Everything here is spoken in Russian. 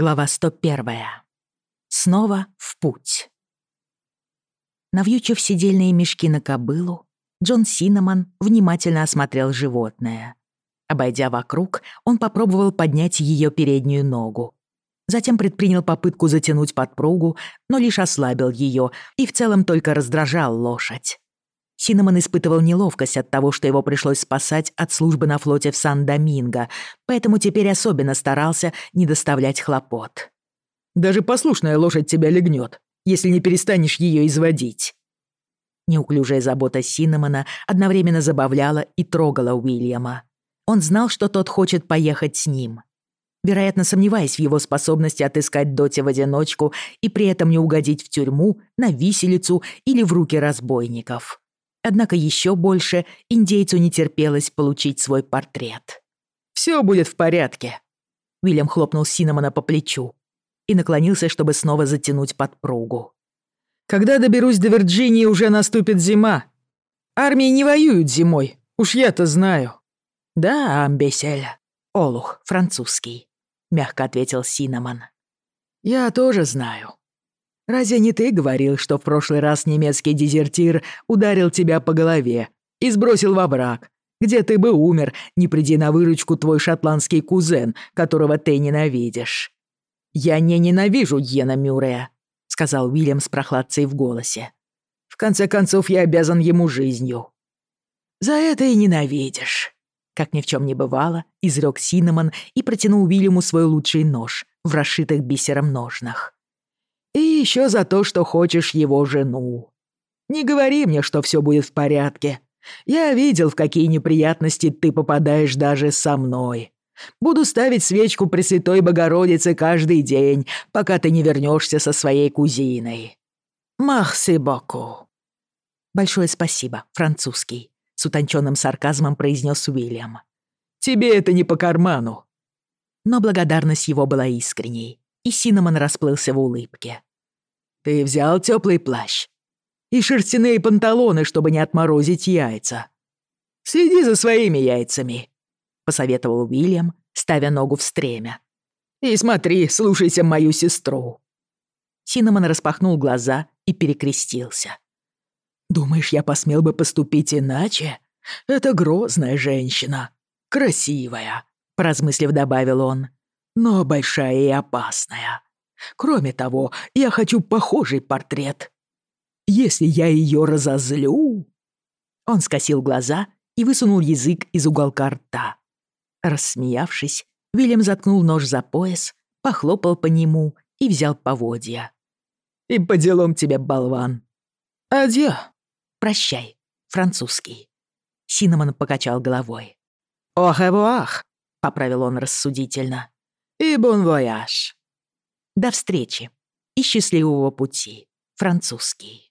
Глава 101. Снова в путь. Навьючив сидельные мешки на кобылу, Джон Синнамон внимательно осмотрел животное. Обойдя вокруг, он попробовал поднять ее переднюю ногу. Затем предпринял попытку затянуть подпругу, но лишь ослабил ее и в целом только раздражал лошадь. Синнамон испытывал неловкость от того, что его пришлось спасать от службы на флоте в Сан-Доминго, поэтому теперь особенно старался не доставлять хлопот. «Даже послушная лошадь тебя легнет, если не перестанешь ее изводить». Неуклюжая забота Синнамона одновременно забавляла и трогала Уильяма. Он знал, что тот хочет поехать с ним. Вероятно, сомневаясь в его способности отыскать Доти в одиночку и при этом не угодить в тюрьму, на виселицу или в руки разбойников. Однако یہ больше индейцу не терпелось получить свой портрет. پلوچی будет в порядке. بلتھ хлопнул کی по плечу и наклонился, чтобы снова затянуть подпругу. Когда доберусь до Вирджинии, уже наступит зима. Армии не воюют зимой, уж я-то знаю». «Да, амбеселя. Олух, французский», — мягко ответил Синаман. «Я тоже знаю. Разве не ты говорил, что в прошлый раз немецкий дезертир ударил тебя по голове и сбросил во враг, где ты бы умер, не приди на выручку твой шотландский кузен, которого ты ненавидишь?» «Я не ненавижу Йена Мюррея», — сказал Уильям с прохладцей в голосе. «В конце концов, я обязан ему жизнью». «За это и ненавидишь», — как ни в чем не бывало, изрек Синнамон и протянул Уильяму свой лучший нож в расшитых бисером ножнах. И еще за то, что хочешь его жену. Не говори мне, что все будет в порядке. Я видел, в какие неприятности ты попадаешь даже со мной. Буду ставить свечку Пресвятой Богородице каждый день, пока ты не вернешься со своей кузиной. Махси боку. Большое спасибо, французский, с утонченным сарказмом произнес Уильям. Тебе это не по карману. Но благодарность его была искренней. и Синнамон расплылся в улыбке. «Ты взял теплый плащ и шерстяные панталоны, чтобы не отморозить яйца. Следи за своими яйцами», — посоветовал Уильям, ставя ногу в стремя. «И смотри, слушайся мою сестру». Синнамон распахнул глаза и перекрестился. «Думаешь, я посмел бы поступить иначе? Это грозная женщина, но большая и опасная. Кроме того, я хочу похожий портрет. Если я ее разозлю...» Он скосил глаза и высунул язык из уголка рта. Рассмеявшись, Вильям заткнул нож за пояс, похлопал по нему и взял поводья. «И по делам тебе, болван!» «Адьё!» «Прощай, французский!» Синнамон покачал головой. «Ох, эвуах!» — поправил он рассудительно. «И бон вояж!» «До встречи!» И счастливого пути, французский.